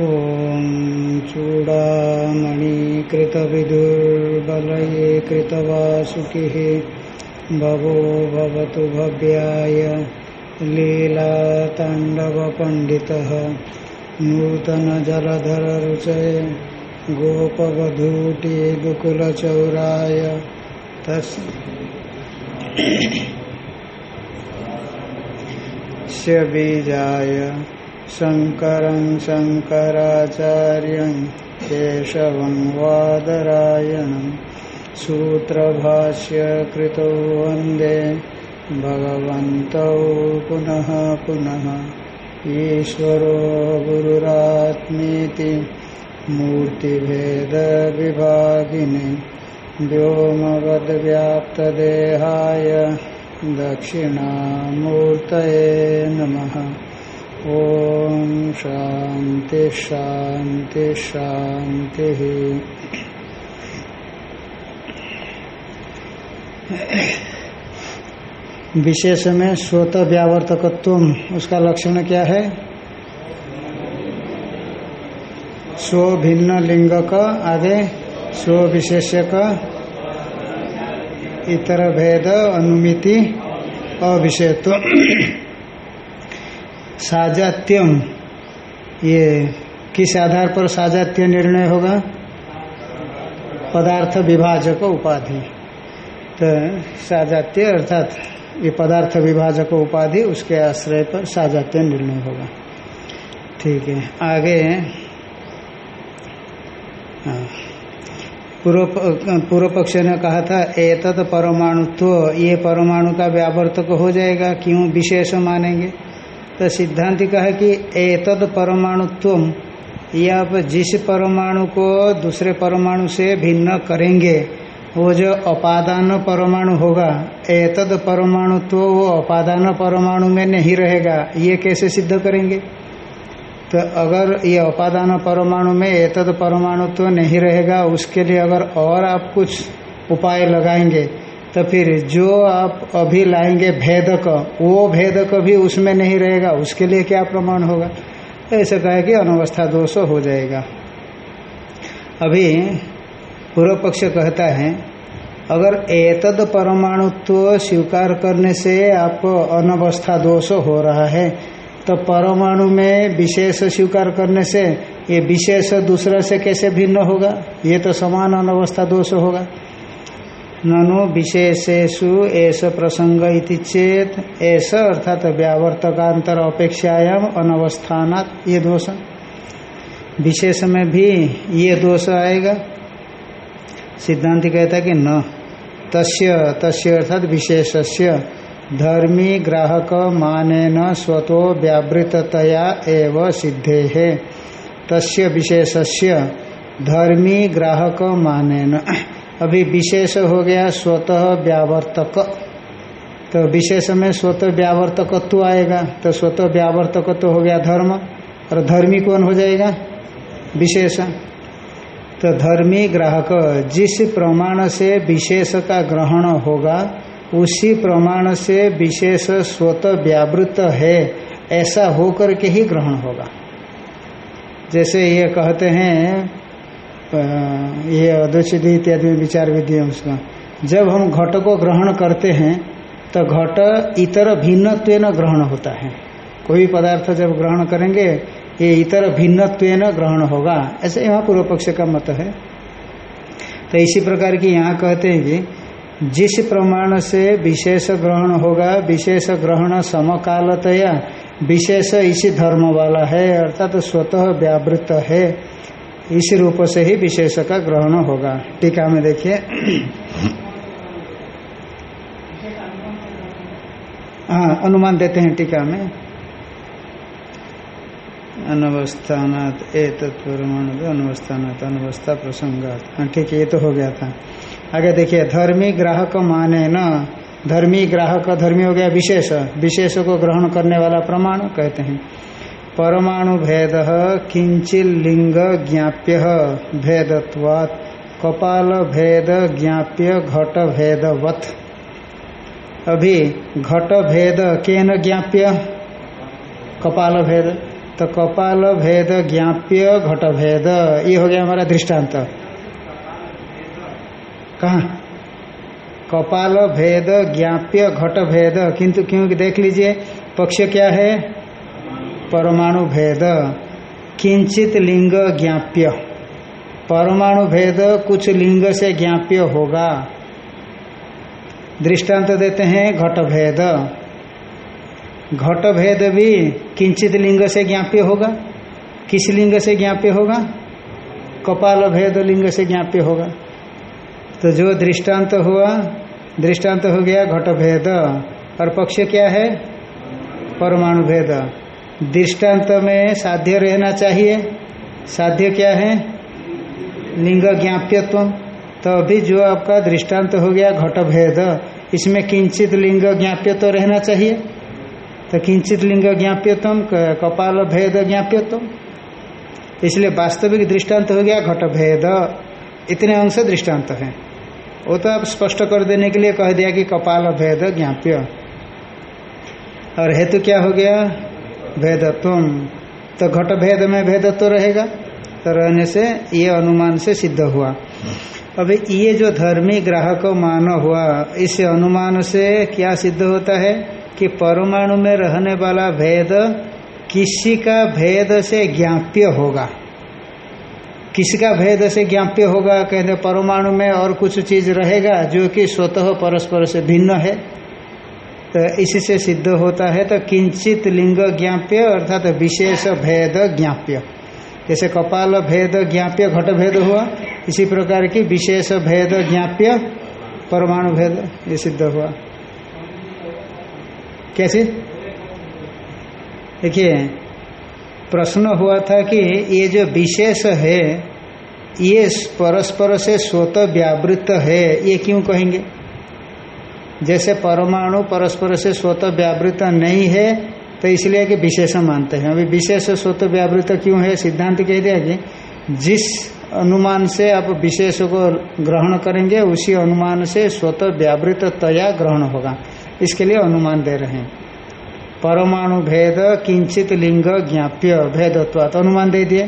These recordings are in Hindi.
ॐ चूडामणिकृतविदुर्बलये कृतवासुकिः भवो भवतु भव्याय लीलाताण्डवपण्डितः नूतनजलधररुचये गोपवधूटे गोकुलचौराय तस् बीजाय शङ्करं शङ्कराचार्यं वादरायणं सूत्रभाष्य कृतौ वंदे भगवन्तौ पुनः पुनः ईश्वरो गुरुरात्मीति मूर्तिभेदविभागिने व्योमवद्व्याप्तदेहाय दक्षिणामूर्तये नमः। ॐ शान्ति शान्तिः विशेष में स्वतः व्यावर्तकत्व उसका लक्षण क्या है? स्व भिन्न लिंग का, आगे स्व विशेष्य का इतर भेद, अनुमिति अविषयत्व साजात्यम। ये किस आधार पर साजात्य निर्णय होगा? पदार्थ विभाजक उपाधि। तो साजात्य अर्थात ये पदार्थ विभाजक उपाधि, उसके आश्रय पर साजात्य निर्णय होगा। ठीक है, आगे पूर्व पूर्व पक्ष ने कहा था एतद परमाणुत्व, ये परमाणु का व्यावर्तक हो जाएगा, क्यों विशेष मानेंगे? तो सिद्धांत कहा कि एतद परमाणुत्व ये आप जिस परमाणु को दूसरे परमाणु से भिन्न करेंगे, वो जो अपादान परमाणु होगा, एतद परमाणुत्व वो अपादान परमाणु में नहीं रहेगा, ये कैसे सिद्ध करेंगे? तो अगर ये अपादान परमाणु में एतद परमाणुत्व नहीं रहेगा, उसके लिए अगर और आप कुछ उपाय लगाएँगे तो फिर जो आप अभी लाएँगे भेदक, वो भेदक भी उसमें नहीं रहेगा, उसके लिए क्या प्रमाण होगा? ऐसे कहे कि अनवस्था दोष हो जाएगा। अभी पूर्व पक्ष कहता है, अगर एतद परमाणुत्व स्वीकार करने से आपको अनवस्था दोष हो रहा है तो परमाणु में विशेष स्वीकार करने से ये विशेष दूसरा से कैसे भिन्न होगा? ये तो समान अनवस्था दोष होगा। ननु विशेषेशु ऐसा प्रसंग चेत ऐसा अर्थात व्यावर्तकांतर अपेक्षायाम अनवस्थान ये दोष। विशेष में भी ये दोष आएगा। सिद्धांत कहता कि न। तस्य तस्य अर्थात विशेषस्य। धर्मी ग्राहक माने न स्वतो व्यावृततया एव सिद्धे। तस्य विशेषस्य। धर्मी ग्राहक माने न अभी विशेष हो गया स्वतः व्यावर्तक। तो विशेष में स्वतः व्यावर्तकत्व आएगा तो स्वतः व्यावर्तकत्व हो गया धर्म, और धर्मी कौन हो जाएगा? विशेष। तो धर्मी ग्राहक, जिस प्रमाण से विशेष का ग्रहण होगा, उसी प्रमाण से विशेष स्वतः व्यावृत है, ऐसा होकर के ही ग्रहण होगा। जैसे ये कहते हैं ये अद्वैत इत्यादि में विचार विधि है उसका। जब हम घट को ग्रहण करते हैं तो घट इतर भिन्नत्व ग्रहण होता है। कोई पदार्थ जब ग्रहण करेंगे, ये इतर भिन्नत्व ग्रहण होगा। ऐसे यहाँ पूर्व पक्ष का मत है। तो इसी प्रकार की यहाँ कहते हैं कि जिस प्रमाण से विशेष ग्रहण होगा, विशेष ग्रहण समकालतया, विशेष इसी धर्म वाला है, अर्थात तो स्वतः व्यावृत है। इस रूप से ही विशेष का ग्रहण होगा। टीका में देखिए। हाँ अनुमान देते हैं टीका में। अनवस्थानात ए तत्परमाणु अनवस्था प्रसंगात। हाँ ठीक ये तो हो गया था। आगे देखिए, धर्मी ग्राहक माने न, धर्मी ग्राहक, धर्मी हो गया विशेष। विशेष को ग्रहण करने वाला प्रमाण कहते हैं। परमाणु भेद किंचिल लिंग ज्ञाप्य भेदत्वात् कपाल भेद ज्ञाप्य घट भेदवत अभी घट भेद केन ज्ञाप्य? कपाल भेद तो कपाल भेद ज्ञाप्य घट भेद ये हो गया हमारा दृष्टांत कहा? कपाल भेद ज्ञाप्य घट भेद किंतु क्योंकि देख लीजिए, पक्ष क्या है? परमाणु भेद किंचित लिंग ज्ञाप्य। परमाणु भेद कुछ लिंग से ज्ञाप्य होगा। दृष्टांत देते हैं घट भेद घट भेद भी किंचित लिंग से ज्ञाप्य होगा। किस लिंग से ज्ञाप्य होगा? कपाल भेद लिंग से ज्ञाप्य होगा। तो जो दृष्टांत हुआ, दृष्टांत हो गया घट भेद और पक्ष क्या है? परमाणु भेद दृष्टांत में साध्य रहना चाहिए। साध्य क्या है? लिंग ज्ञाप्यत्व। तो अभी जो आपका दृष्टांत हो गया, घट भेद, इसमें किंचित लिंग ज्ञाप्यत्व रहना चाहिए। तो किंचित लिंग ज्ञाप्यत्व कपाल भेद ज्ञाप्यत्व। इसलिए वास्तविक दृष्टांत हो गया, घट भेद। इतने अंश दृष्टांत है। वो तो आप स्पष्ट कर देने के लिए कह दिया कि कपाल भेद ज्ञाप्य। और हेतु क्या हो गया? भेदत्व तो घट भेद में भेदत्व रहेगा। तो रहने से ये अनुमान से सिद्ध हुआ। अभी ये जो धर्मी ग्राहक मान हुआ, इस अनुमान से क्या सिद्ध होता है कि परमाणु में रहने वाला भेद किसी का भेद से ज्ञाप्य होगा। किसका भेद से ज्ञाप्य होगा कहते परमाणु में और कुछ चीज़ रहेगा जो कि स्वतः परस्पर से भिन्न है। तो इससे सिद्ध होता है तो किंचित लिंग ज्ञाप्य अर्थात तो विशेष भेद ज्ञाप्य। जैसे कपाल भेद ज्ञाप्य, घट भेद हुआ, इसी प्रकार की विशेष भेद ज्ञाप्य, परमाणु भेद, ये सिद्ध हुआ। कैसे? देखिए, प्रश्न हुआ था कि ये जो विशेष है, ये परस्पर से स्वतः व्यावृत है, ये क्यों कहेंगे? जैसे परमाणु परस्पर से स्वतः व्यावृत नहीं है तो इसलिए कि विशेष मानते हैं। अभी विशेष स्वतः व्यावृत क्यों है? सिद्धांत कह दिया कि जिस अनुमान से आप विशेष को ग्रहण करेंगे, उसी अनुमान से स्वतः व्यावृत तया ग्रहण होगा। इसके लिए अनुमान दे रहे हैं। परमाणु भेद किंचित लिंग ज्ञाप्य भेदत्वात अनुमान दे दिए।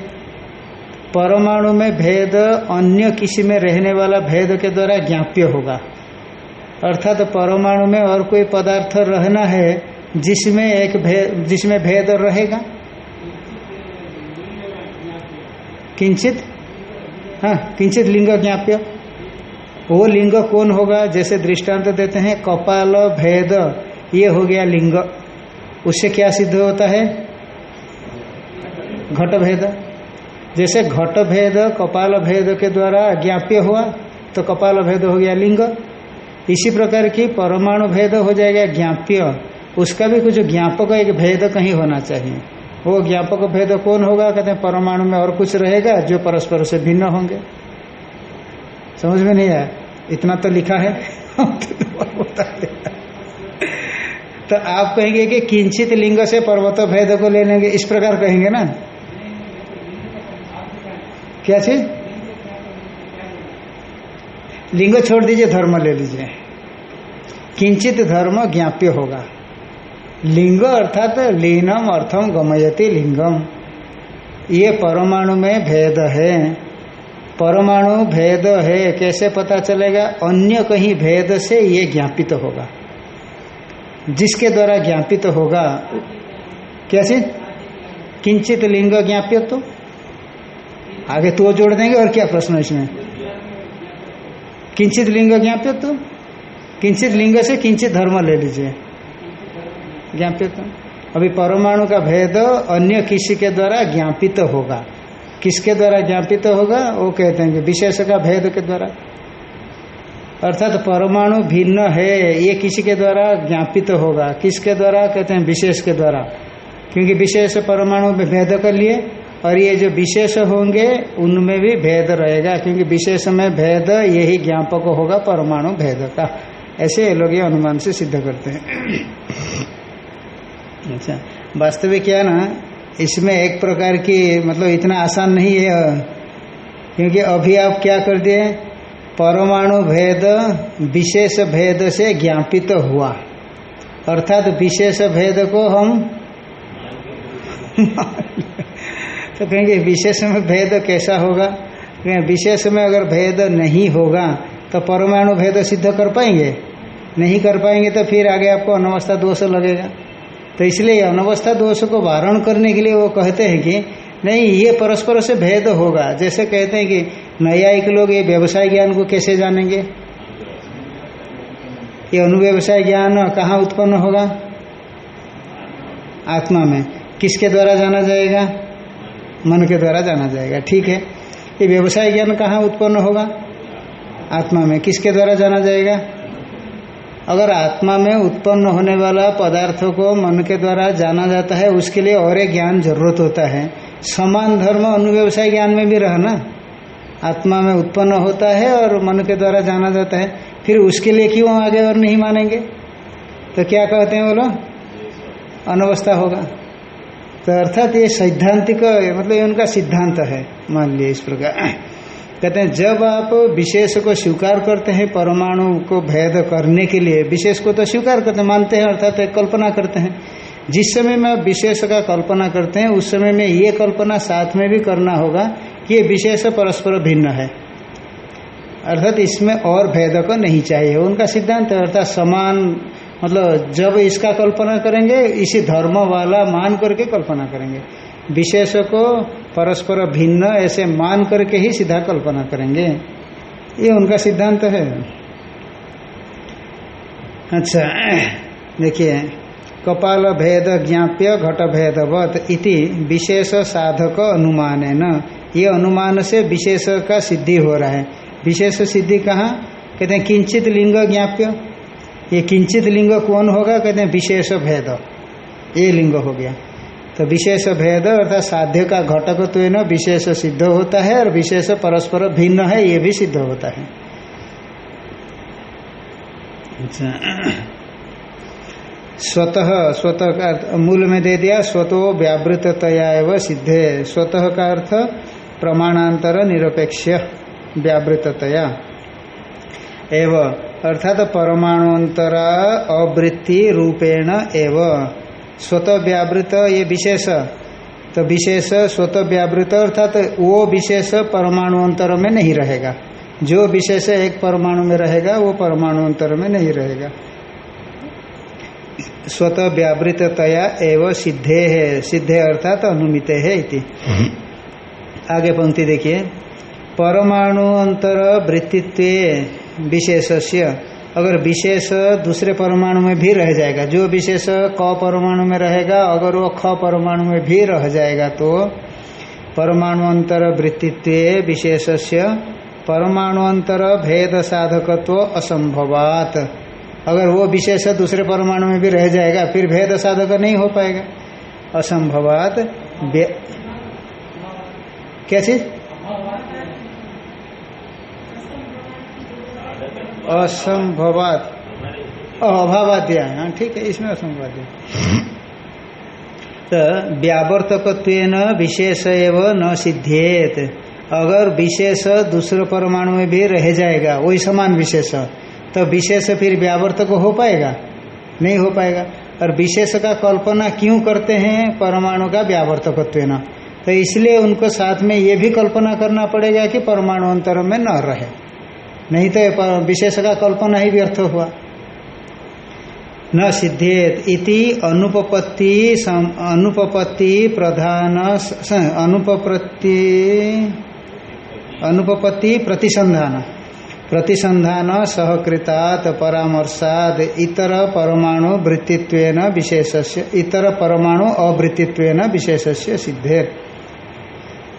परमाणु में भेद अन्य किसी में रहने वाला भेद के द्वारा ज्ञाप्य होगा। अर्थात तो परमाणु में और कोई पदार्थ रहना है, जिसमें एक भेद जिसमें भेद रहेगा? किंचित? हाँ किंचित लिंग ज्ञाप्य। वो लिंग कौन होगा? जैसे दृष्टांत तो देते हैं, कपाल भेद। ये हो गया लिंग। उससे क्या सिद्ध होता है? घट भेद। जैसे घट भेद कपाल भेद के द्वारा ज्ञाप्य हुआ तो कपाल भेद हो गया लिंग। इसी प्रकार की परमाणु भेद हो जाएगा, ज्ञाप्य। उसका भी कुछ ज्ञापक, एक भेद कहीं होना चाहिए। वो ज्ञापक भेद कौन होगा? कहते हैं, परमाणु में और कुछ रहेगा जो परस्पर से भिन्न होंगे। समझ में नहीं आया? इतना तो लिखा है। तो आप कहेंगे कि किंचित लिंग से पर्वत भेद को ले लेंगे। इस प्रकार कहेंगे ना? क्या चीज़? लिंग छोड़ दीजिए, धर्म ले लीजिए। किंचित धर्म ज्ञाप्य होगा। लिंग अर्थात लीनम अर्थम गमयति लिंगम। ये परमाणु में भेद है। परमाणु भेद है, कैसे पता चलेगा? अन्य कहीं भेद से ये ज्ञापित तो होगा। जिसके द्वारा ज्ञापित तो होगा, कैसे? किंचित लिंग ज्ञाप्य तो। आगे तो जोड़ देंगे, और क्या प्रश्न इसमें? किंचित लिंग ज्ञाप्य तो? किंचित लिंग से किंचित धर्म ले लीजिए। ज्ञापित अभी परमाणु का भेद अन्य किसी के द्वारा ज्ञापित तो होगा। किसके द्वारा ज्ञापित तो होगा? वो कहते हैं विशेष का भेद के द्वारा। अर्थात परमाणु भिन्न है, ये किसी के द्वारा ज्ञापित तो होगा। किसके द्वारा? कहते हैं विशेष के द्वारा। क्योंकि विशेष परमाणु भेद कर लिए। और ये जो विशेष होंगे, उनमें भी भेद रहेगा, क्योंकि विशेष में भेद यही ज्ञापक होगा, परमाणु भेद का। ऐसे लोग ये अनुमान से सिद्ध करते हैं। अच्छा वास्तविक क्या ना, इसमें एक प्रकार की मतलब इतना आसान नहीं है, क्योंकि अभी आप क्या कर दिए, परमाणु भेद विशेष भेद से ज्ञापित तो हुआ। अर्थात तो विशेष भेद को हम तो कहेंगे, विशेष में भेद कैसा होगा? विशेष में अगर भेद नहीं होगा तो परमाणु भेद सिद्ध कर पाएँगे? नहीं कर पाएँगे तो फिर आगे आपको अनवस्था दोष लगेगा। तो इसलिए अनवस्था दोष को वारण करने के लिए वो कहते हैं कि, नहीं, ये परस्पर से भेद होगा। जैसे कहते हैं कि, न्यायिक लोग ये व्यवसाय ज्ञान को कैसे जानेंगे? ये अनुव्यवसाय ज्ञान कहाँ उत्पन्न होगा? आत्मा में। किसके द्वारा जाना जाएगा? मन के द्वारा जाना जाएगा। ठीक है? ये व्यवसाय ज्ञान कहाँ उत्पन्न होगा? आत्मा में। किसके द्वारा जाना जाएगा? अगर आत्मा में उत्पन्न होने वाला पदार्थों को मन के द्वारा जाना जाता है, उसके लिए और एक ज्ञान ज़रूरत होता है। समान धर्म अनुव्यवसाय ज्ञान में भी रहना आत्मा में उत्पन्न होता है और मन के द्वारा जाना जाता है। फिर उसके लिए क्यों आगे और नहीं मानेंगे? तो क्या कहते हैं बोलो? अनवस्था होगा। तो अर्थात ये सैद्धांतिक मतलब ये उनका सिद्धांत है, मान लिया इस प्रकार। कहते हैं, जब आप विशेष को स्वीकार करते हैं, परमाणु को भेद करने के लिए, विशेष को तो स्वीकार करते, मानते हैं, अर्थात एक कल्पना करते हैं। जिस समय में आप विशेष का कल्पना करते हैं, उस समय में ये कल्पना साथ में भी करना होगा कि ये विशेष परस्पर भिन्न है। अर्थात इसमें और भेद को नहीं चाहिए। उनका सिद्धांत अर्थात समान मतलब जब इसका कल्पना करेंगे, इसी धर्म वाला मान करके कल्पना करेंगे। विशेष को परस्पर भिन्न ऐसे मान करके ही सीधा कल्पना करेंगे। ये उनका सिद्धांत है। अच्छा देखिए, कपाल भेद ज्ञाप्य घट भेदवत इति विशेष साधक अनुमान है न ये अनुमान से विशेष का सिद्धि हो रहा है। विशेष सिद्धि कहाँ? कहते हैं, किंचित लिंग ज्ञाप्य। ये किंचित लिंग कौन होगा? कहते हैं विशेष भेद। ये लिंग हो गया। तो विशेष भेद अर्थात साध्य का घटक तो न, विशेष सिद्ध होता है और विशेष परस्पर भिन्न है, ये भी सिद्ध होता है। अच्छा। स्वतः स्वतः का मूल में दे दिया, स्वतो व्यावृततया एवं सिद्धे। स्वतः का अर्थ प्रमाणांतर निरपेक्ष, व्यावृततया। एवं अर्थात परमाणुअंतरा अवृत्ति रूपेण एवं। स्वतः व्यावृत ये विशेष। तो विशेष स्वतः व्यावृत अर्थात वो विशेष परमाणु अंतर में नहीं रहेगा। जो विशेष एक परमाणु में रहेगा वो परमाणु अंतर में नहीं रहेगा। स्वतः व्यावृततया एवं सिद्धे है। सिद्धे अर्थात अनुमित है इति। आगे पंक्ति देखिए। परमाणु अंतर वृत्तित्व विशेषस्य, अगर विशेष दूसरे परमाणु में भी रह जाएगा, जो विशेष क परमाणु में रहेगा, अगर वो ख परमाणु में भी रह जाएगा तो परमाणु अंतर वृत्तित्व विशेष परमाणु अंतर भेद साधकत्व असंभवात। अगर वो विशेष दूसरे परमाणु में भी रह जाएगा, फिर भेद साधक नहीं हो पाएगा। असंभवात क्या चीज़? असंभवात। अभावाद्य हाँ ठीक है, इसमें असंभवाद्य। तो व्यावर्तक विशेष एवं न सिद्धेत अगर विशेष दूसरे परमाणु में भी रह जाएगा, वही समान विशेष तो विशेष फिर व्यावर्तक हो पाएगा? नहीं हो पाएगा। और विशेष का कल्पना क्यों करते हैं परमाणु का व्यावर्तकत्व तो इसलिए उनको साथ में ये भी कल्पना करना पड़ेगा कि परमाणु अंतर में न रहे। नहीं तो विशेष का कल्पना ही व्यर्थ हुआ। न सिद्धेत इति अनुपपत्ति अनुपपत्ति प्रधान अनुपपत्ति अनुपपत्ति प्रतिसंधान। प्रतिसंधान सहकृतात परामर्शाद इतर परमाणु वृत्तित्व विशेष इतर परमाणु अवृत्तित्व विशेष सिद्धे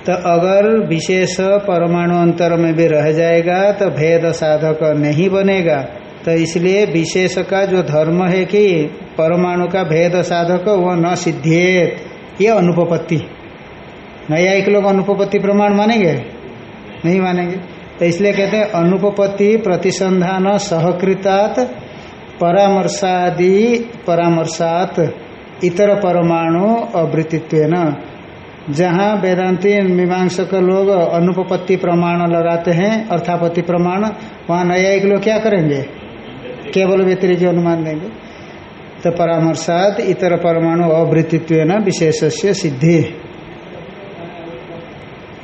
तो अगर विशेष परमाणु अंतर में भी रह जाएगा तो भेद साधक नहीं बनेगा। तो इसलिए विशेष का जो धर्म है कि परमाणु का भेद साधक वो न सिद्धियत। ये अनुपपत्ति। नया एक लोग अनुपपत्ति प्रमाण मानेंगे? नहीं मानेंगे। तो इसलिए कहते हैं, अनुपपत्ति प्रतिसंधान सहकृतात, परामर्शादि परामर्शात, इतर परमाणु अवृत्तित्व जहाँ वेदांति मीमांसक लोग अनुपपत्ति प्रमाण लगाते हैं, अर्थापत्ति प्रमाण, वहाँ न्यायिक लोग क्या करेंगे? केवल व्यतिरिक अनुमान देंगे। तो परामर्शात इतर परमाणु अवृत्तित्व न विशेष से सिद्धि।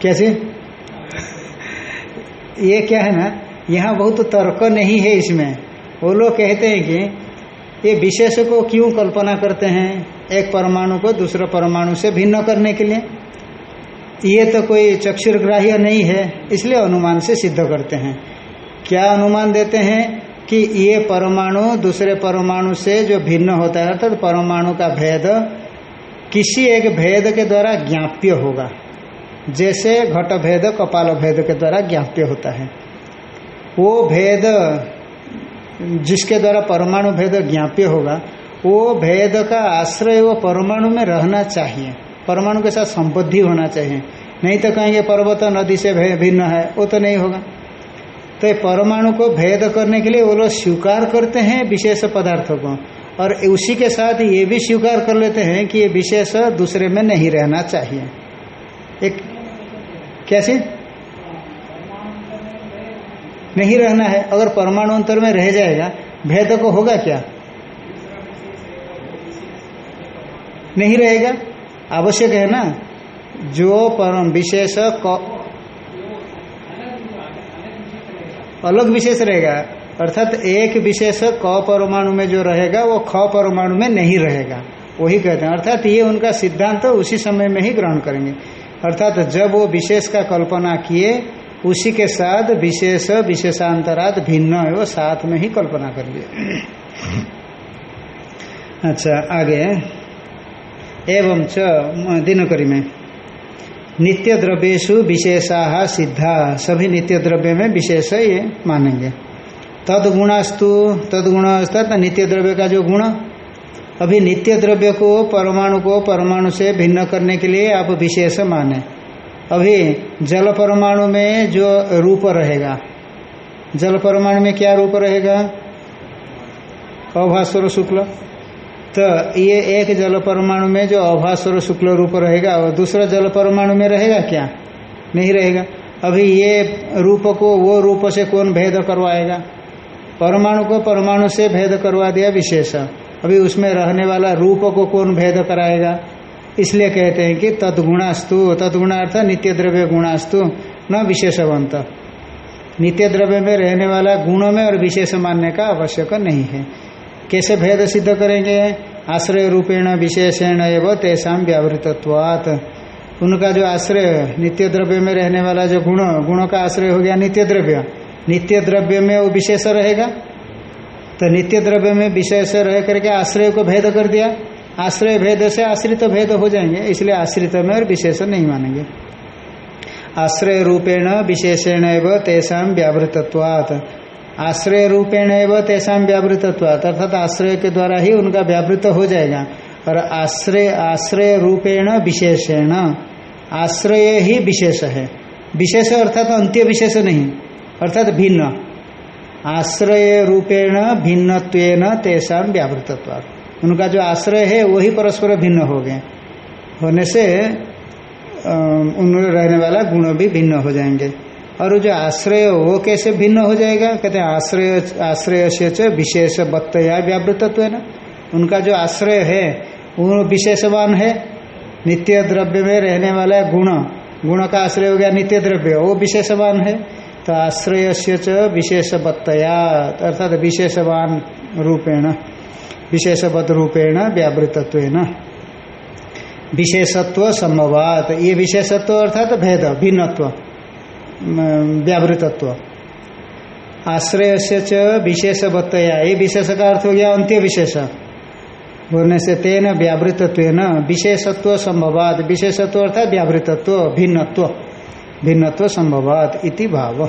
कैसे? ये क्या है ना, यहाँ बहुत तर्क नहीं है इसमें। वो लोग कहते हैं कि ये विशेष को क्यों कल्पना करते हैं? एक परमाणु को दूसरे परमाणु से भिन्न करने के लिए। ये तो कोई चक्षुर्ग्राह्य नहीं है, इसलिए अनुमान से सिद्ध करते हैं। क्या अनुमान देते हैं कि ये परमाणु दूसरे परमाणु से जो भिन्न होता है, अर्थात तो परमाणु का भेद, किसी एक भेद के द्वारा ज्ञाप्य होगा। जैसे घट भेद, कपाल भेद के द्वारा ज्ञाप्य होता है। वो भेद जिसके द्वारा परमाणु भेद ज्ञाप्य होगा वो भेद का आश्रय वो परमाणु में रहना चाहिए। परमाणु के साथ संबद्धि होना चाहिए। नहीं तो कहेंगे पर्वत नदी से भिन्न है, वो तो नहीं होगा। तो परमाणु को भेद करने के लिए वो लोग स्वीकार करते हैं विशेष पदार्थों को। और उसी के साथ ये भी स्वीकार कर लेते हैं कि ये विशेष दूसरे में नहीं रहना चाहिए। एक कैसे नहीं रहना है। अगर परमाणु अंतर में रह जाएगा, भेद को होगा क्या? नहीं रहेगा? आवश्यक है ना? जो परम विशेष अलग विशेष रहेगा। अर्थात एक विशेष क परमाणु में जो रहेगा, वो ख परमाणु में नहीं रहेगा। वही कहते हैं। अर्थात ये उनका सिद्धांत तो उसी समय में ही ग्रहण करेंगे। अर्थात जब वो विशेष का कल्पना किए, उसी के साथ विशेष विशेषांतरात भिन्न वो साथ में ही कल्पना कर लिए। अच्छा आगे। एवं च दिनकरी में नित्य द्रव्येशु विशेषा सिद्धा। सभी नित्य द्रव्य में विशेष ये मानेंगे। तदगुणास्तु तदगुण अर्थात नित्य द्रव्य का जो गुण, अभी नित्य द्रव्य को, परमाणु को, परमाणु से भिन्न करने के लिए आप विशेष माने। अभी जल परमाणु में जो रूप रहेगा, जल परमाणु में क्या रूप रहेगा? अभास्वर शुक्ल। तो ये एक जल परमाणु में जो अभास्वर शुक्ल रूप रहेगा, और दूसरा जल परमाणु में रहेगा क्या? नहीं रहेगा। अभी ये रूप को, वो रूप से कौन भेद करवाएगा? परमाणु को परमाणु से भेद करवा दिया विशेष। अभी उसमें रहने वाला रूप को कौन भेद कराएगा? इसलिए कहते हैं कि तदगुणास्तु, तदगुणार्थ नित्य द्रव्य गुणास्तु, न विशेषवंत। नित्य द्रव्य में रहने वाला गुणों में और विशेष मानने का आवश्यक नहीं है। कैसे भेद सिद्ध करेंगे? आश्रय रूपेण विशेषण एवं तेषा व्यावृतत्वात। उनका जो आश्रय, नित्य द्रव्य में रहने वाला जो गुण, गुणों का आश्रय हो गया नित्य द्रव्य। नित्य द्रव्य में वो विशेष रहेगा? तो नित्य द्रव्य में विशेष रह करके आश्रय को भेद कर दिया। आश्रय भेद से आश्रित भेद हो जाएँगे, इसलिए आश्रित में और विशेष नहीं मानेंगे। आश्रय रूपेण विशेषण एवं तेषा व्यावृतत्वात। आश्रय रूपेण एवं तेषा व्यावृतत्वात। अर्थात आश्रय के द्वारा ही उनका व्यावृत हो जाएगा। और आश्रय आश्रय रूपेण विशेषण। आश्रय ही विशेष है। विशेष अर्थात अंत्य विशेष नहीं, अर्थात भिन्न। आश्रय रूपेण भिन्नत्वेन तेषा व्यावृतत्व उनका जो आश्रय है, वही परस्पर भिन्न हो गए। होने से उन रहने वाला गुण भी भिन्न हो जाएँगे। और जो आश्रय वो कैसे भिन्न हो जाएगा? कहते हैं, आश्रय आश्रय से विशेष बत्तया व्यावृतत्व है ना? उनका जो आश्रय है, वो विशेषवान है। नित्य द्रव्य में रहने वाला गुण। गुण का आश्रय हो गया नित्य द्रव्य, वो विशेषवान है। तो आश्रय से विशेष बत्तया, अर्थात विशेषवान रूपेण, विशेषवत रूपेण व्यावृतत्व विशेषत्व संभवात ये विशेषत्व अर्थात भेद, भिन्नत्व। व्यावृतत्व। आश्रय से विशेष बतया ये विशेष का अर्थ हो गया अंत्य विशेष बोलने से तेन व्यावृतत्व न विशेषत्व संभवात। विशेषत्व अर्थात व्यावृतत्व, भिन्नत्व। भिन्नत्व संभवात इति भाव।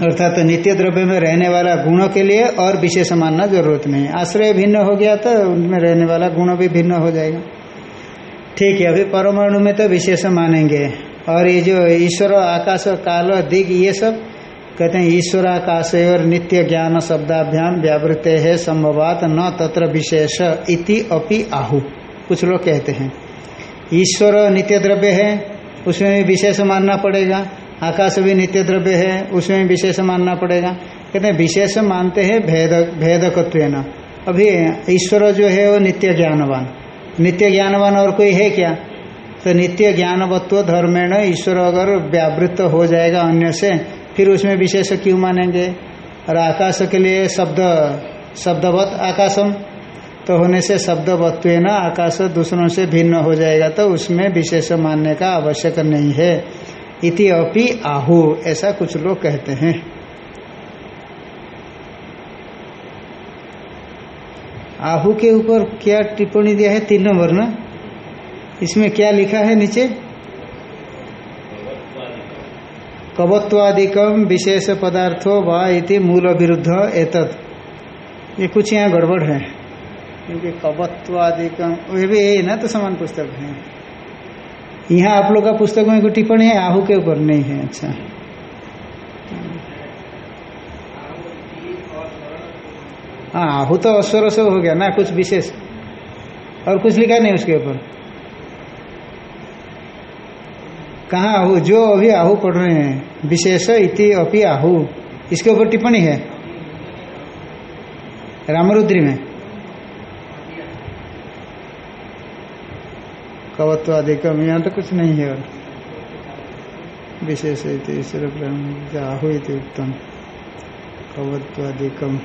अर्थात तो नित्य द्रव्य में रहने वाला गुणों के लिए और विशेष मानना ज़रूरत नहीं। आश्रय भिन्न हो गया तो उनमें रहने वाला गुण भी भिन्न हो जाएगा। ठीक है, अभी परमाणु में तो विशेष मानेंगे। और ये जो ईश्वर आकाश काल दिग, ये सब कहते हैं ईश्वर आकाश और नित्य ज्ञान शब्दाभ्याम व्यावृत है, संभवात न तत्र विशेष इति अपि आहु। कुछ लोग कहते हैं, ईश्वर नित्य द्रव्य है, उसमें भी विशेष मानना पड़ेगा। आकाश भी नित्य द्रव्य है, उसमें भी विशेष मानना पड़ेगा। कहते हैं विशेष मानते हैं भेद भेदकत्व अभी ईश्वर जो है वो नित्य ज्ञानवान। नित्य ज्ञानवान और कोई है क्या? तो नित्य ज्ञानवत्व धर्मेण ईश्वर अगर व्यावृत हो जाएगा अन्य से, फिर उसमें विशेष क्यों मानेंगे? और आकाश के लिए शब्द, शब्दवत आकाशम तो होने से शब्दवत्व न आकाश दूसरों से भिन्न हो जाएगा तो उसमें विशेष मानने का आवश्यक नहीं है। इति अपि आहु, ऐसा कुछ लोग कहते हैं। आहु के ऊपर क्या टिप्पणी दिया है? तीन नंबर ना? इसमें क्या लिखा है नीचे? कवत्वादिकम विशेष पदार्थो व इति मूल विरुद्ध एतत्। ये कुछ यहाँ गड़बड़ है। क्योंकि कवत्वादिकम वे भी यही ना तो समान पुस्तक है। यहाँ आप लोग का पुस्तक में कोई टिप्पणी है? आहू के ऊपर नहीं है अच्छा। हाँ आहू तो अस्वर से हो गया ना, कुछ विशेष। और कुछ लिखा नहीं उसके ऊपर? कहाँ आहू? जो अभी आहू पढ़ रहे हैं। विशेष इति अपि आहू। इसके ऊपर टिप्पणी है। रामरुद्री में। कवत्वादिकम यहाँ तो कुछ नहीं है। विशेष ईश्वर आहु उत्तम। कवत्वादिकम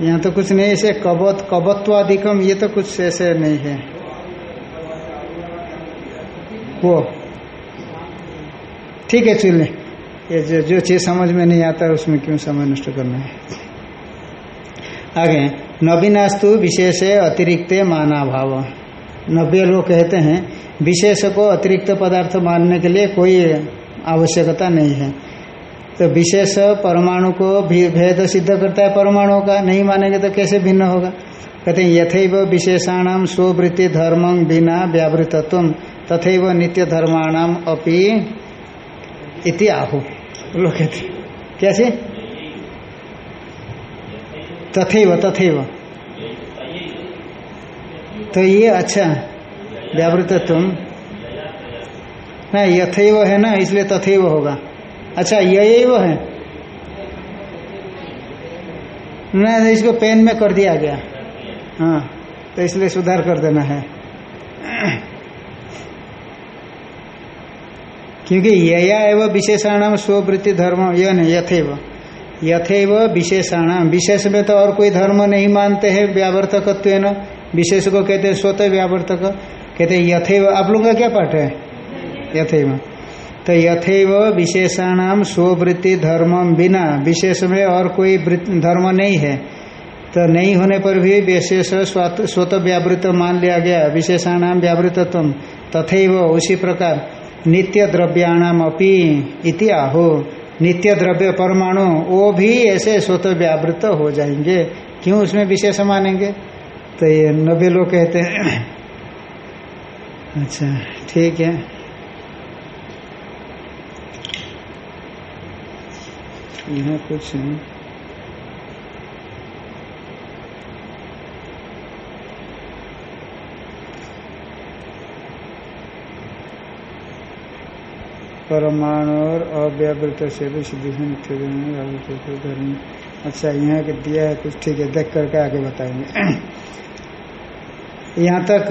यहाँ तो कुछ नहीं, ऐसे कवत कवत्वादिकम ये तो कुछ ऐसे नहीं है। वो। ठीक है, चलिए। ये जो जो चीज़ समझ में नहीं आता, उसमें क्यों समय नष्ट करना है? आगे, नवीनास्तु विशेष अतिरिक्त माना भाव नब्बे लोग कहते हैं, विशेष को अतिरिक्त पदार्थ मानने के लिए कोई आवश्यकता नहीं है। तो विशेष परमाणु को भी भेद सिद्ध करता है, परमाणुओं का नहीं मानेंगे तो कैसे भिन्न होगा? कहते हैं, यथैव विशेषाणाम स्ववृत्ति धर्म बिना व्यावृतत्व। तथैव नित्य धर्माणाम अपि इति आहु। लोग कहते कैसे? तथैव तथैव। तो ये अच्छा व्यावृत तुम ना यथैव है ना इसलिए तथैव होगा। अच्छा यही है। ना इसको पेन में कर दिया गया। हाँ तो इसलिए सुधार कर देना है। क्योंकि यया एवं विशेषाणाम स्ववृत्ति धर्म, यह नहीं, यथेव। यथेव विशेषाणाम विशेष में तो और कोई धर्म नहीं मानते हैं व्यावर्तकत्व न विशेष को कहते हैं स्वतः व्यावर्तक। कहते हैं यथेव। आप लोगों का क्या पाठ है? यथेव। तो यथेव विशेषाणाम स्ववृत्ति धर्म बिना विशेष में और कोई धर्म नहीं है। तो नहीं होने पर भी विशेष स्वतः व्यावृत मान लिया गया। विशेषाणाम व्यावृतत्व तथैव उसी प्रकार। नित्य द्रव्याणाम अपी इति आहो। नित्य द्रव्य परमाणु, वो भी ऐसे स्वतः व्यावृत हो जाएँगे। क्यों उसमें विशेष मानेंगे? तो ये नब्बे लोग कहते हैं। अच्छा ठीक है। यहाँ कुछ परमाणु और अव्यावृत से भी सिद्धि धर्म। अच्छा यहाँ के दिया है कुछ, ठीक है, देख करके आगे बताएँगे। यहाँ तक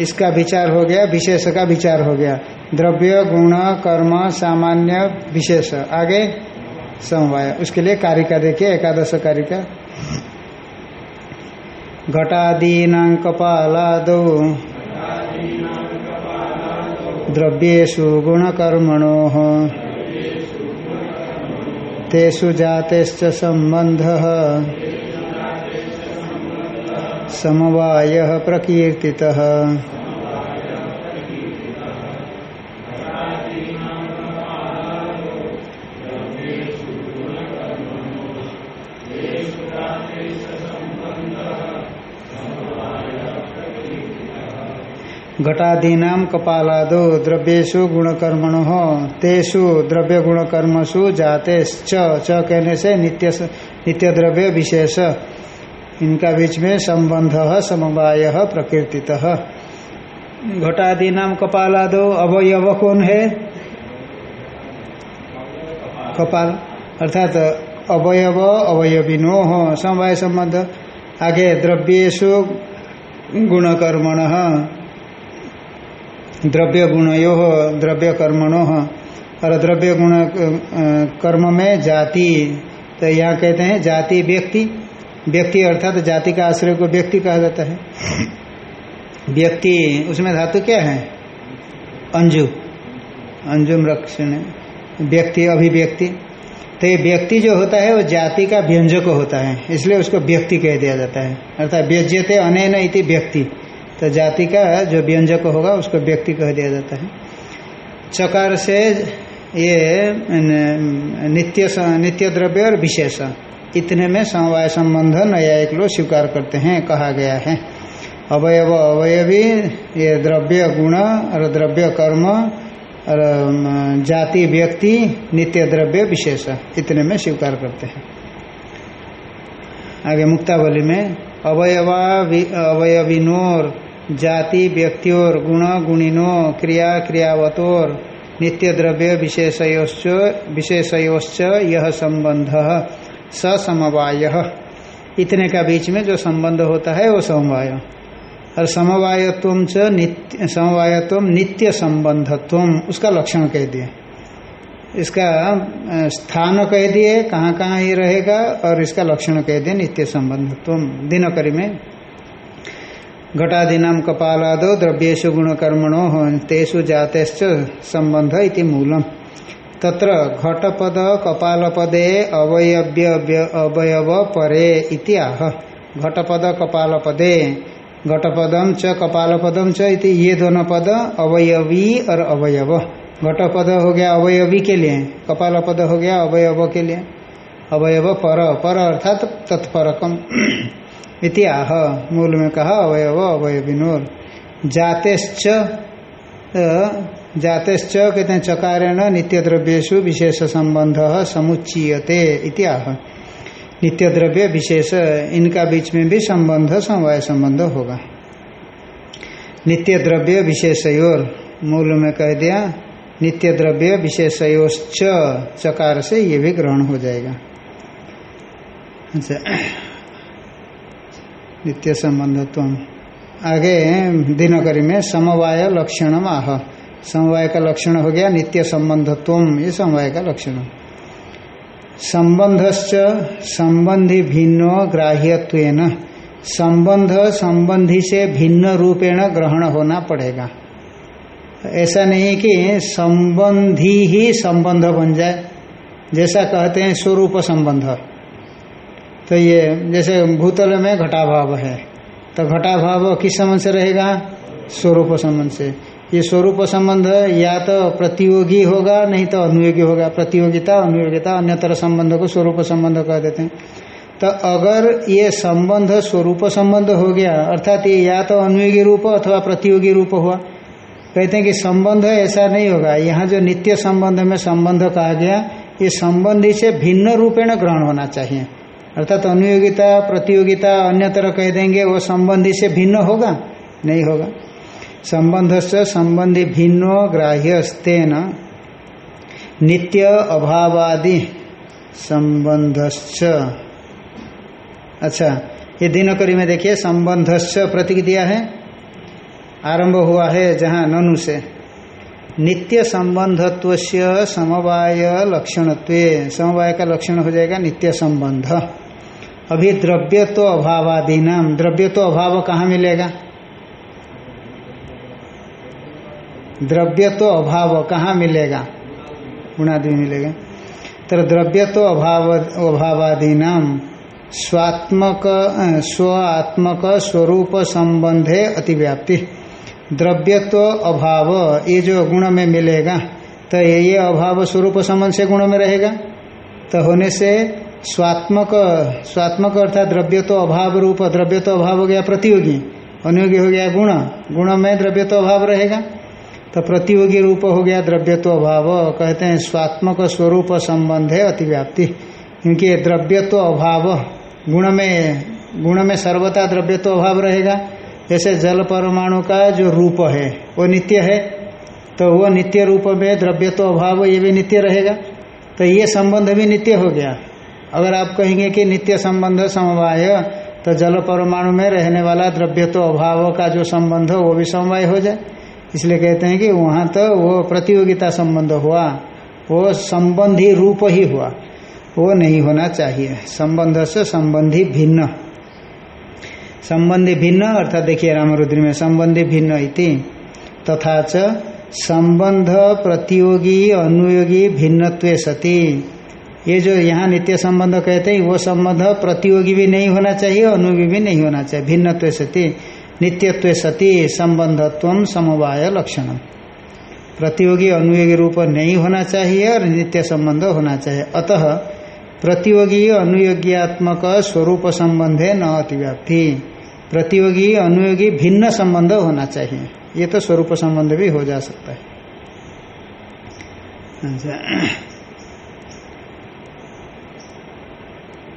इसका विचार हो गया, विशेष का विचार हो गया। द्रव्य, गुण, कर्म, सामान्य, विशेष। आगे समवाय। उसके लिए कारिका देखिए, एकादश कारिका घटादीना कपालादो द्रव्येशु गुणकर्मणो। तेषु जातेश्च सम्बन्धः। समवाय प्रकीर्ति घटादीना कपालादो द्रव्येशु गुणकर्मण हो तेषु द्रव्य गुणकर्मसु जाते च कहने से नित्य नित्य द्रव्य विशेष। इनका बीच में संबंध, समवाय प्रकृति घटादि नाम कपालादो अवयव कौन है? कपाल, अर्थात अवयव, अवयविनो हो, समवाय संबंध। आगे द्रव्येशु गुणकर्मण। द्रव्य गुणयो द्रव्य कर्मणो और द्रव्य गुण कर्म में जाति तो यहाँ कहते हैं जाति व्यक्ति। व्यक्ति अर्थात तो जाति का आश्रय को व्यक्ति कहा जाता है। व्यक्ति, उसमें धातु क्या है? अंजु। अंजुम रक्षण व्यक्ति, अभिव्यक्ति। तो ये व्यक्ति जो होता है, वो जाति का व्यंजक होता है। इसलिए उसको व्यक्ति कह दिया जाता है। अर्थात व्यज्यते अनैन इति व्यक्ति। तो जाति का जो व्यंजक होगा उसको व्यक्ति कह दिया जाता है। चकार से ये नित्य नित्य द्रव्य और विशेष। इतने में समवाय संबंध न्यायिक लोग स्वीकार करते हैं, कहा गया है। अवयव, अवयवी, ये द्रव्य गुण और द्रव्य कर्म और जाति व्यक्ति, नित्य द्रव्य, विशेष। इतने में स्वीकार करते हैं। आगे मुक्तावली में, अवयवा अवयविनोर जाति व्यक्तियों गुण, गुणिनो, क्रिया, क्रियावतोर नित्य द्रव्य विशेषयोश्च विशेषयोश्च, यह संबंध समवाय इतने का बीच में जो संबंध होता है, वो समवाय। और समवायत्व च नित्य, समवायत्व नित्य संबंधत्व, उसका लक्षण कह दिए। इसका स्थान कह दिए कहाँ कहाँ ही रहेगा, और इसका लक्षण कह दिए नित्य संबंधत्व दिनकरी में। घटादीनाम कपालादो द्रव्येशु गुणकर्मणो तेषु जातेश्च संबंध इति मूलम। तत्र घटपद, कपालपदे अवयव्य अवयव परे इति आह। घटपद, कपालपदे घटपदम च कपालपदम च इति ये दोनों पद, अवयवी और अवयव। घटपद हो गया अवयवी के लिए कपाल पद हो गया अवयव के लिए। अवयव पर पर अर्थात तत्परकम। इति आह मूल में कहा, अवयव अवयविनोर जातेश्च जातेश्च कहते हैं चकारेण नित्य द्रव्येशु विशेष संबंध समुच्चीयते इति आह नित्य द्रव्य विशेष, इनका बीच में भी संबंध, समवाय संबंध होगा। नित्य द्रव्य विशेषयोर, मूल में कह दिया नित्य द्रव्य विशेषयोश्च चकार से ये भी ग्रहण हो जाएगा। अच्छा नित्य संबंधत्व आगे दिनकरी में समवाय लक्षणम आह। समवाय का लक्षण हो गया नित्य संबंधत्व ये समवाय का लक्षण। संबंधश्च संबंधी भिन्नो ग्राह्यत्व संबंध संबंधी से भिन्न रूपेण ग्रहण होना पड़ेगा। ऐसा नहीं कि संबंधी ही संबंध बन जाए। जैसा कहते हैं स्वरूप संबंध। तो ये, जैसे भूतल में घटाभाव है तो घटाभाव किस संबंध से रहेगा? स्वरूप संबंध से। ये स्वरूप संबंध या तो प्रतियोगी होगा, नहीं तो अनुयोगी होगा। प्रतियोगिता, अनुयोगिता, अन्यतर संबंध को स्वरूप संबंध कह देते हैं। तो अगर ये संबंध स्वरूप संबंध हो गया, अर्थात ये या तो अनुयोगी रूप अथवा प्रतियोगी रूप हुआ, कहते हैं कि संबंध ऐसा नहीं होगा। यहाँ जो नित्य संबंध में संबंध कहा गया, ये संबंधी से भिन्न रूपेण ग्रहण होना चाहिए। अर्थात अनुयोगिता, प्रतियोगिता अन्य तरह कह देंगे, वो संबंधी से भिन्न होगा? नहीं होगा। संबंध से संबंधी भिन्नो ग्राह्यस्तेन नित्य अभावादि संबंधश्च अच्छा ये दिनकरी में देखिए संबंधश्च प्रतीक दिया है, आरंभ हुआ है जहाँ ननु से। नित्य संबंधत्व समवाय लक्षणत्व, समवाय का लक्षण हो जाएगा नित्य संबंध। अभी द्रव्य तो अभावादि नाम द्रव्य तो अभाव कहाँ मिलेगा? द्रव्य तो अभाव कहाँ मिलेगा? गुणादि मिलेगा। तो द्रव्य तो अभाव अभावादि नाम स्वात्मक स्व आत्मक स्वरूप संबंधे अतिव्याप्ति। द्रव्य तो अभाव, ये जो गुण में मिलेगा तो ये ये अभाव स्वरूप संबंध से गुण में रहेगा। तो होने से स्वात्मक स्वात्मक अर्थात द्रव्य तो अभाव रूप द्रव्य तो अभाव हो गया प्रतियोगी। अनुयोगी हो गया गुण। गुण में द्रव्य तो अभाव रहेगा। तो प्रतियोगी रूप हो गया द्रव्य तो अभाव। कहते हैं स्वात्मक स्वरूप संबंध है अतिव्याप्ति। क्योंकि द्रव्य तो अभाव गुण में गुण में सर्वता द्रव्यत्व अभाव रहेगा। जैसे जल परमाणु का जो रूप है, वो नित्य है तो वो नित्य रूप में द्रव्य तो अभाव, ये भी नित्य रहेगा। तो ये संबंध भी नित्य हो गया। अगर आप कहेंगे कि नित्य संबंध समवाय तो जल परमाणु में रहने वाला द्रव्य तो अभाव का जो संबंध वो भी समवाय हो जाए। इसलिए कहते हैं कि वहाँ तो वो प्रतियोगिता संबंध हुआ, वो संबंधी रूप ही हुआ, वो नहीं होना चाहिए। संबंध से संबंधी भिन्न। संबंधी भिन्न, अर्थात देखिए रामरुद्री में संबंधी भिन्न इति, तथा च संबंध प्रतियोगी अनुयोगी भिन्नत्व सती। ये जो यहाँ नित्य संबंध कहते हैं, वो संबंध प्रतियोगी भी नहीं होना चाहिए, अनुयोगी भी नहीं होना चाहिए। भिन्नत्व सती, नित्यत्व सती, संबंधत्व समवाय लक्षण। प्रतियोगी, अनुयोगी रूप नहीं होना चाहिए और नित्य संबंध होना चाहिए। अतः प्रतियोगी, अनुयोग्यात्मक स्वरूप संबंधे न अतिव्याप्ति। प्रतियोगी, अनुयोगी भिन्न संबंध होना चाहिए। ये तो स्वरूप संबंध भी हो जा सकता है। अच्छा।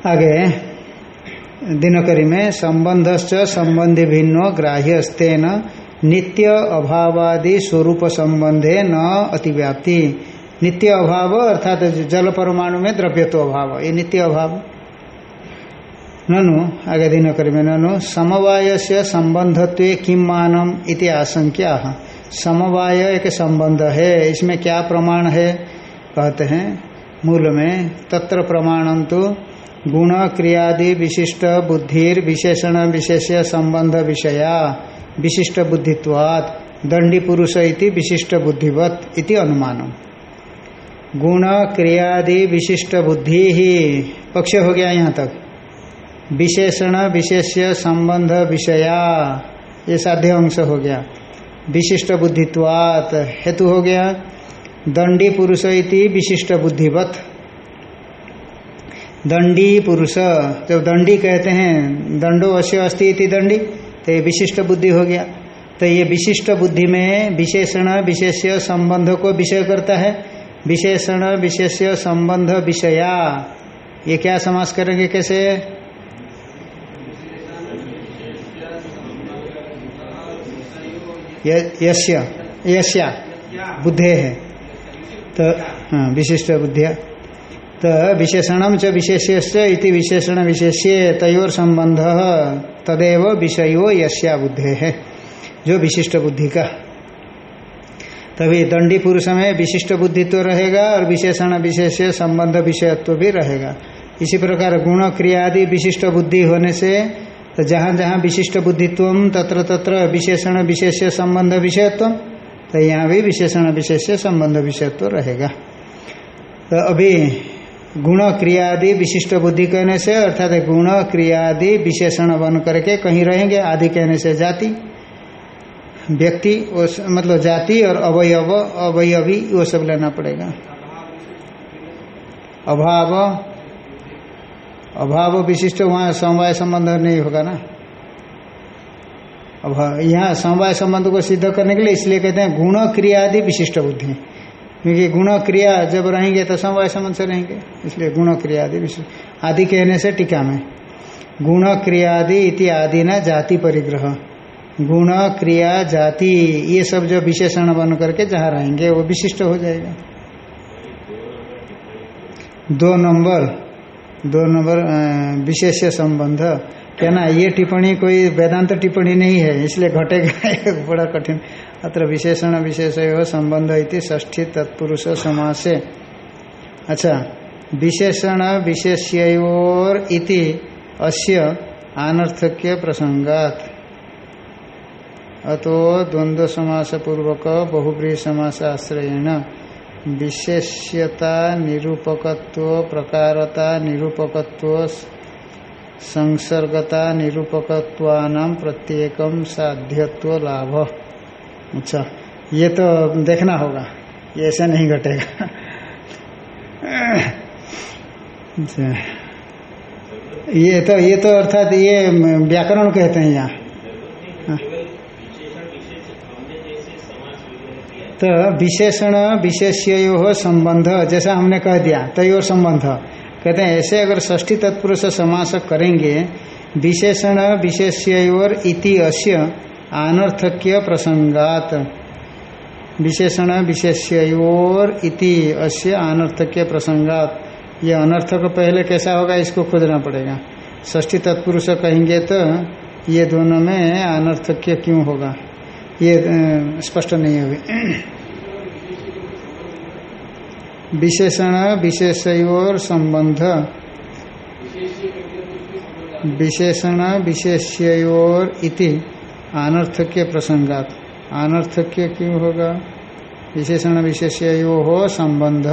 आगे दिनकरी में संबंध संबंधी भिन्नो ग्राह्यस्तेन नित्य अभावादि स्वरूप संबंधे न अतिव्याप्ति। नित्य अभाव अर्थात जल परमाणु में द्रव्यत्व अभाव, ये नित्य अभाव। ननु, आगे दिनकरी में ननु समवाय से संबंधत्व किम मानम इति आशंक्या। समवाय एक संबंध है, इसमें क्या प्रमाण है? कहते हैं, मूल में तत्र प्रमाणम तो गुण क्रियादि विशिष्ट बुद्धिर विशेषण विशेष संबंध विषया विशिष्ट बुद्धित्वात् दंडी पुरुष इति विशिष्ट बुद्धिवत इति अनुमान गुण क्रियादि विशिष्ट बुद्धि ही पक्ष हो गया यहाँ तक। विशेषण विशेष संबंध विषया ये साध्य अंश हो गया। विशिष्ट बुद्धित्वात, हेतु हो गया। दंडी पुरुष इति विशिष्ट बुद्धिवत। दंडी पुरुष। जब दंडी कहते हैं, दंडो अश्य अस्ति इति दंडी तो ये विशिष्ट बुद्धि हो गया। तो ये विशिष्ट बुद्धि में विशेषण, विशेष्य संबंध को विषय करता है। विशेषण, विशेष्य संबंध विषया। ये क्या समास करेंगे कैसे? यश्य यश्या बुद्धे है। तो हाँ विशिष्ट बुद्धिया। तो विशेषण च विशेष इति विशेषण विशेष्य तयोर संबंध तदेव विषयो यश्या बुद्धे है जो विशिष्ट बुद्धि का तभी दंडी पुरुष में विशिष्ट बुद्धि तो रहेगा और विशेषण विशेष संबंध विषयत्व भी रहेगा। इसी प्रकार गुण क्रिया आदि विशिष्ट बुद्धि होने से तो जहाँ जहाँ विशिष्ट बुद्धित्व तत्र तत्र विशेषण विशेष संबंध विषयत्व तो यहाँ भी विशेषण विशेष संबंध विषयत्व रहेगा। तो अभी गुण क्रियादि विशिष्ट बुद्धि कहने से, अर्थात गुण क्रियादि विशेषण बन करके कहीं रहेंगे, आदि कहने से जाति, व्यक्ति मतलब जाति और अवयव, अवयवी, वो सब लेना पड़ेगा। अभाव अभाव विशिष्ट, वहाँ समवाय संबंध नहीं होगा ना? अभाव, यहाँ समवाय संबंध को सिद्ध करने के लिए इसलिए कहते हैं गुण क्रियादि विशिष्ट बुद्धि। क्योंकि गुण क्रिया जब रहेंगे तो समवाय संबंध से रहेंगे। इसलिए गुण क्रिया आदि विशेष। आदि कहने से टीका में। गुण क्रियादि इति आदि न जाति परिग्रह। गुण क्रिया जाति, ये सब जो विशेषण बन करके जहाँ रहेंगे, वो विशिष्ट हो जाएगा। दो नंबर। दो नंबर विशेष संबंध। क्या ये टिप्पणी कोई वेदांत टिप्पणी नहीं है, इसलिए घटेगा बड़ा कठिन। अत्र विशेषण विशेष संबंध इति ष्ठी तत्पुरुष समासे। अच्छा विशेषण विशेष्योर इति अस्य आनर्थक्य प्रसंगात। अतो द्वंद्व समास पूर्वक बहुब्री समास आश्रयण विशेष्यता निरूपकत्व, प्रकारता निरूपकत्व संसर्गता निरूपकत्वानाम प्रत्येकम साध्यत्व लाभ। अच्छा ये तो देखना होगा, ये ऐसा नहीं घटेगा। अच्छा ये तो ये तो अर्थात ये व्याकरण कहते हैं यहाँ। हाँ। तो विशेषण विशेष्यो संबंध, जैसा हमने कह दिया तय संबंध। कहते हैं, ऐसे अगर ष्ठी तत्पुरुष समास करेंगे, विशेषण विशेष्योर इति अश्य आनर्थक्य प्रसंगात। विशेषण विशेष्योर इति अस्य आनर्थक्य प्रसंगात। ये अनर्थक पहले कैसा होगा, इसको खोजना पड़ेगा। ष्ठी तत्पुरुष कहेंगे तो ये दोनों में अनर्थक्य क्यों होगा? ये स्पष्ट नहीं होगी। विशेषण, विशेषयोर संबंध। विशेषण विशेष्योर इति अनर्थक्य प्रसंगात। अनर्थक्य क्यों होगा? विशेषण विशेष्यो हो संबंध।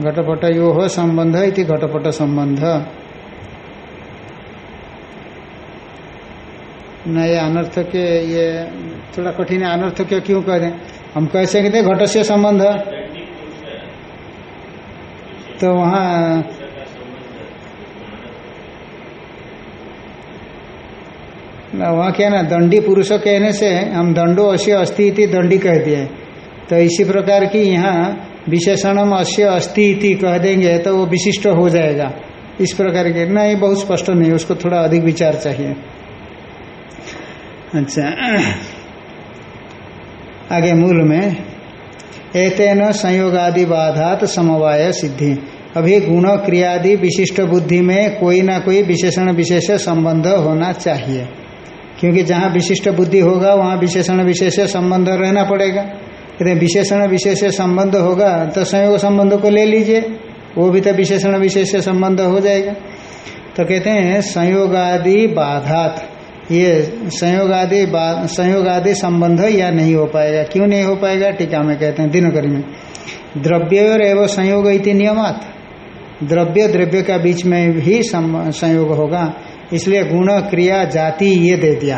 घटपट यो हो संबंध इति घटपट संबंध। न ये अनर्थक्य, ये थोड़ा कठिन अनर्थक्य क्यों दें हम कह सकते घट से संबंध। तो वहाँ वहाँ क्या ना, दंडी पुरुष कहने से हम दंडो अश्य अस्थि इति दंडी कह दिए। तो इसी प्रकार की यहाँ विशेषणम अश्य अस्थि इति कह देंगे तो वो विशिष्ट हो जाएगा। इस प्रकार के नहीं बहुत स्पष्ट नहीं उसको थोड़ा अधिक विचार चाहिए। अच्छा आगे मूल में एतेन संयोगादि बाधात समवाय सिद्धि। अभी गुण क्रियादि विशिष्ट बुद्धि में कोई ना कोई विशेषण विशेष संबंध होना चाहिए। क्योंकि जहाँ विशिष्ट बुद्धि होगा, वहाँ विशेषण विशेष संबंध रहना पड़ेगा। कहते विशेषण विशेष संबंध होगा तो संयोग संबंध को ले लीजिए। वो भी तो विशेषण विशेष संबंध हो जाएगा। तो कहते हैं संयोगादि बाधात ये संयोग आदि संयोग आदि संबंध या नहीं हो पाएगा। क्यों नहीं हो पाएगा? टीका में कहते हैं, दिनकरी में। द्रव्य और एवं संयोग इति नियमात। द्रव्य द्रव्य का बीच में भी संयोग होगा। इसलिए गुण, क्रिया, जाति ये दे दिया।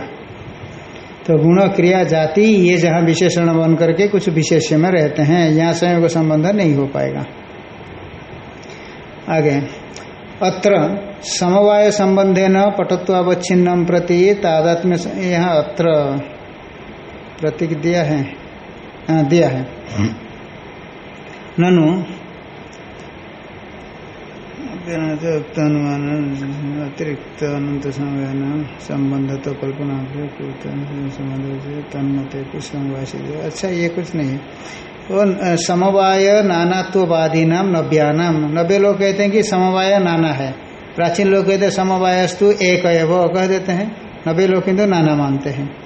तो गुण, क्रिया, जाति ये जहाँ विशेषण बन करके कुछ विशेष में रहते हैं, यहाँ संयोग संबंध नहीं हो पाएगा। आगे। अत्र समवाय संबंधे न पटत्वावच्छिन्नम प्रति तादात्म्य यहाँ अत्र प्रतीक दिया है। आ, दिया है। ननु। अतिरिक्त अनंत समय संबंध तो कल्पना तन्मते कुछ समवाय अच्छा ये कुछ नहीं वो समवाय नानात्ववादी नाम नव्यानाम नब्बे लोग कहते हैं कि समवाय नाना है। प्राचीन लोग कहते हैं समवायस्तु एक है वो कह देते हैं। नब्बे लोग किंतु नाना मानते हैं।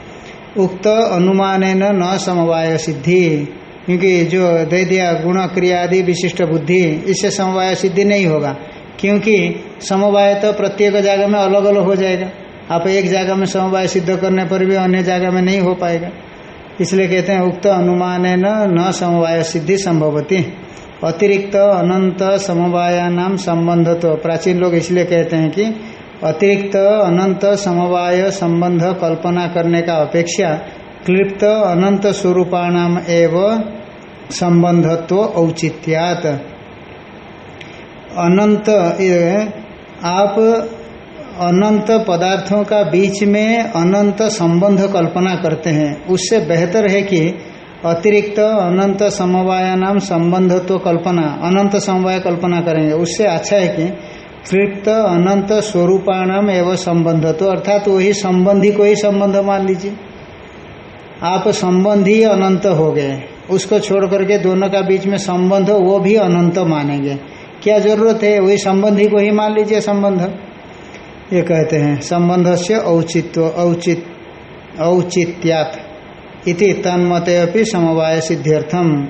उक्त अनुमान न समवाय सिद्धि, क्योंकि जो दे दिया गुण क्रिया आदि, विशिष्ट बुद्धि, इससे समवाय सिद्धि नहीं होगा। क्योंकि समवाय तो प्रत्येक जगह में अलग अलग हो जाएगा। आप एक जगह में समवाय सिद्ध करने पर भी अन्य जगह में नहीं हो पाएगा। इसलिए कहते हैं, उक्त अनुमान न न समवाय सिद्धि संभवती। अतिरिक्त अनंत समवाय नाम संबंध तो प्राचीन लोग इसलिए कहते हैं कि अतिरिक्त अनंत समवाय संबंध कल्पना करने का अपेक्षा क्लिप्त अनंत स्वरूपाणाम एवं संबंधत्व औचित्यात। अनंत आप अनंत पदार्थों का बीच में अनंत संबंध कल्पना करते हैं। उससे बेहतर है कि अतिरिक्त अनंत समवाय नाम संबंध तो कल्पना, अनंत समवाय कल्पना करेंगे उससे अच्छा है कि तृप्त अनंत स्वरूपाणाम एवं संबंध तो अर्थात तो वही संबंधी को ही संबंध मान लीजिए। आप संबंधी अनंत हो गए। उसको छोड़ करके दोनों का बीच में संबंध वो भी अनंत मानेंगे। क्या ज़रूरत है? वही संबंधी को ही मान लीजिए संबंध। ये कहते हैं संबंध से औचित्व, औचित, औचित्यात इति तन्मते अपनी समवाय सिद्ध्यर्थम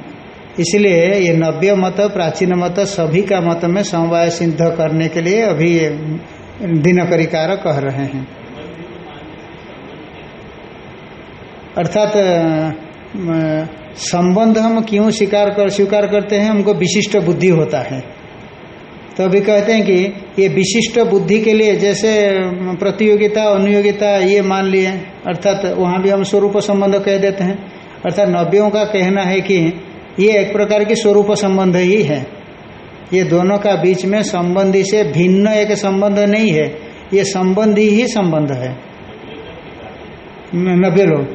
इसलिए ये नव्य मत, प्राचीन मत, सभी का मत में समवाय सिद्ध करने के लिए अभी ये दिनकरिकार कह रहे हैं। अर्थात संबंध हम क्यों स्वीकार कर, स्वीकार करते हैं? हमको विशिष्ट बुद्धि होता है। तो अभी कहते हैं कि ये विशिष्ट बुद्धि के लिए जैसे प्रतियोगिता, अनुयोगिता, ये मान लिए, अर्थात वहाँ भी हम स्वरूप संबंध कह देते हैं। अर्थात नव्यों का कहना है कि ये एक प्रकार की स्वरूप संबंध ही है। ये दोनों का बीच में संबंधी से भिन्न एक संबंध नहीं है, ये संबंधी ही संबंध है। नब्बे लोग।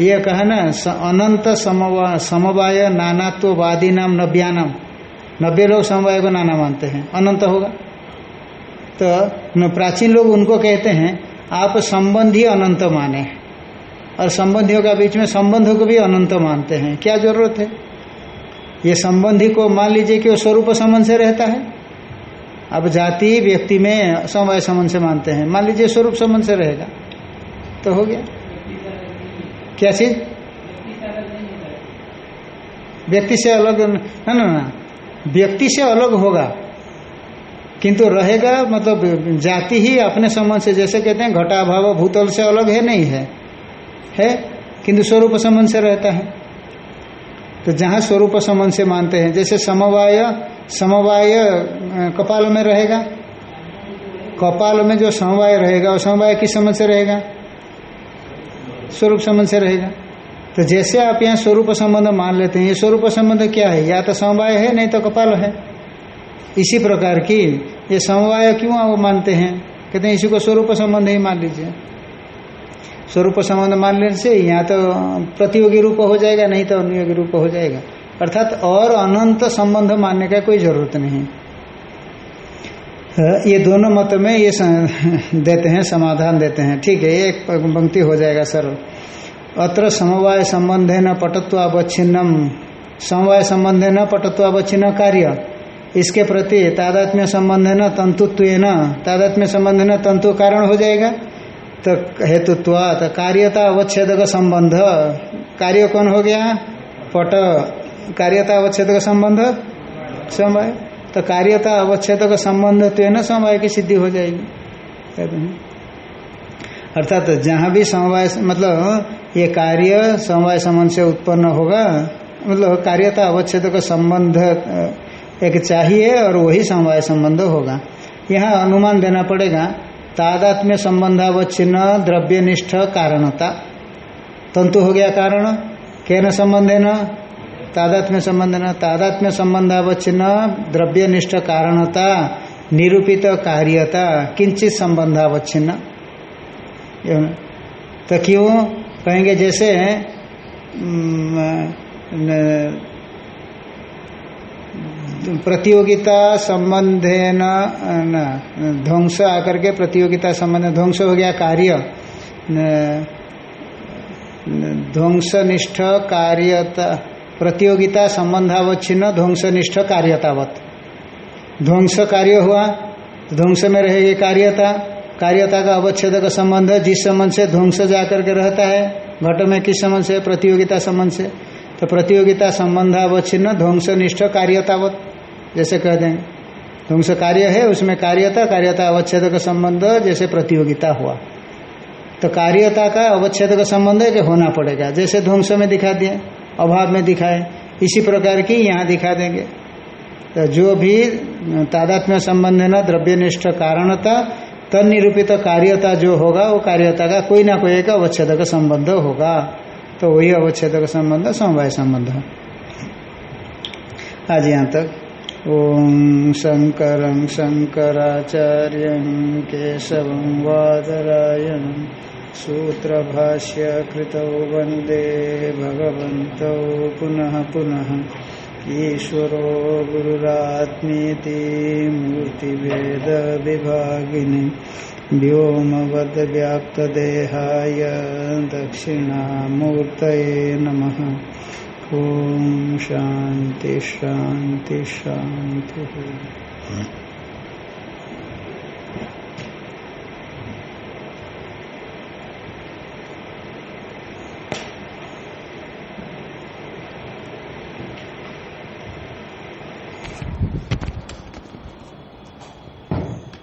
ये कहा ना अनंत समवाय नानात्ववादी नाम नव्यानाम नब्बे लोग समवाय को नाना मानते हैं, अनंत होगा। तो प्राचीन लोग उनको कहते हैं, आप संबंधी अनंत माने और संबंधियों का बीच में संबंध को भी अनंत मानते हैं। क्या ज़रूरत है? ये संबंधी को मान लीजिए कि वो स्वरूप संबंध से रहता है। अब जाति, व्यक्ति में समवाय संबंध से मानते हैं। मान लीजिए स्वरूप संबंध से रहेगा तो हो गया। क्या चीज़? व्यक्ति से अलग ना ना ना। व्यक्ति से अलग होगा। किंतु रहेगा मतलब जाति ही अपने संबंध से, जैसे कहते हैं, घटा भाव भूतल से अलग है, नहीं है। है? किंतु स्वरूप संबंध से रहता है। तो जहाँ स्वरूप संबंध से मानते हैं, जैसे समवाय समवाय कपाल में रहेगा। कपाल में जो समवाय रहेगा, वो समवाय किस संबंध से रहेगा? स्वरूप संबंध से रहेगा। तो जैसे आप यहाँ स्वरूप संबंध मान लेते हैं, ये स्वरूप संबंध क्या है? या तो समवाय है, नहीं तो कपाल है। इसी प्रकार की ये समवाय क्यों वो मानते हैं? कहते हैं, इसी को स्वरूप संबंध ही मान लीजिए। स्वरूप संबंध मान लेने से यहाँ तो प्रतियोगी रूप हो जाएगा, नहीं तो अनुयोगी रूप हो जाएगा। अर्थात और अनंत संबंध मानने का कोई ज़रूरत नहीं ये दोनों मत में ये देते हैं, समाधान देते हैं। ठीक है, एक पंक्ति हो जाएगा सरल अत्र समवाय संबंधे न पटत्वावच्छिन्नम समवाय संबंधे न पटत्वावच्छिन्न कार्य। इसके प्रति तादात्म्य संबंध न तंतुत्व न तादात्म्य संबंध न तंतु कारण हो जाएगा। तो हेतुत्व कार्यता अवच्छेद संबंध। कार्य कौन हो गया? पट, कार्यता अवच्छेद का संबंध। समय तो कार्यता अवच्छेद का संबंध तो न समवाय की सिद्धि हो जाएगी। कहते हैं अर्थात तो जहाँ भी समवाय मतलब ये कार्य समवाय संबंध से उत्पन्न होगा मतलब कार्यता अवच्छेद का संबंध एक चाहिए और वही समवाय संबंध होगा। यहाँ अनुमान देना पड़ेगा, तादात्म्य संबंधावच्छिन्न द्रव्यनिष्ठ कारणता। तंतु हो गया कारण के न संबंध न तादात्म्य संबंध न तादात्म्य संबंधावच्छिन्न द्रव्यनिष्ठ कारणता, निरूपित कार्यता किंचित संबंधावच्छिन्न। तो क्यों कहेंगे जैसे प्रतियोगिता संबंधे न, ध्वंस आकर के प्रतियोगिता संबंध, ध्वंस हो गया कार्य ध्वंसनिष्ठ कार्यता, प्रतियोगिता संबंधावच्छिन्न, ध्वंसनिष्ठ कार्यतावत। ध्वंस कार्य हुआ तो ध्वंस में रहेगी कार्यता। कार्यता का अवच्छेद का संबंध जिस संबंध से ध्वंस जाकर के रहता है, घट में किस संबंध से? प्रतियोगिता संबंध से। तो प्रतियोगिता संबंधावच्छिन्न ध्वंसनिष्ठ कार्यतावत, जैसे कह दें। ध्वंस कार्य है, उसमें कार्यता कार्यता अवच्छेद का संबंध, जैसे प्रतियोगिता हुआ। तो कार्यता का अवच्छेद का संबंध है कि होना पड़ेगा। जैसे ध्वंस में दिखा दिए, अभाव में दिखाए, इसी प्रकार की यहाँ दिखा देंगे। तो जो भी तादात्म्य संबंध है ना, द्रव्यनिष्ठ कारणता तनिरूपित कार्यता जो होगा, वो कार्यता का कोई ना कोई एक अवच्छेद का संबंध होगा। तो वही अवच्छेद का संबंध, समवाय संबंध। आज यहाँ तक। ओम शंकर शंकराचार्य केशव वादरायण सूत्र भाष्य कृत वंदे भगवत पुनः पुनः। ईश्वरो गुरुरात्मीति मूर्तिभेद विभागिनी व्योमवद्व्याप्तदेहाय दक्षिणामूर्तये नमः। ॐ शान्ति शान्ति शान्तिः।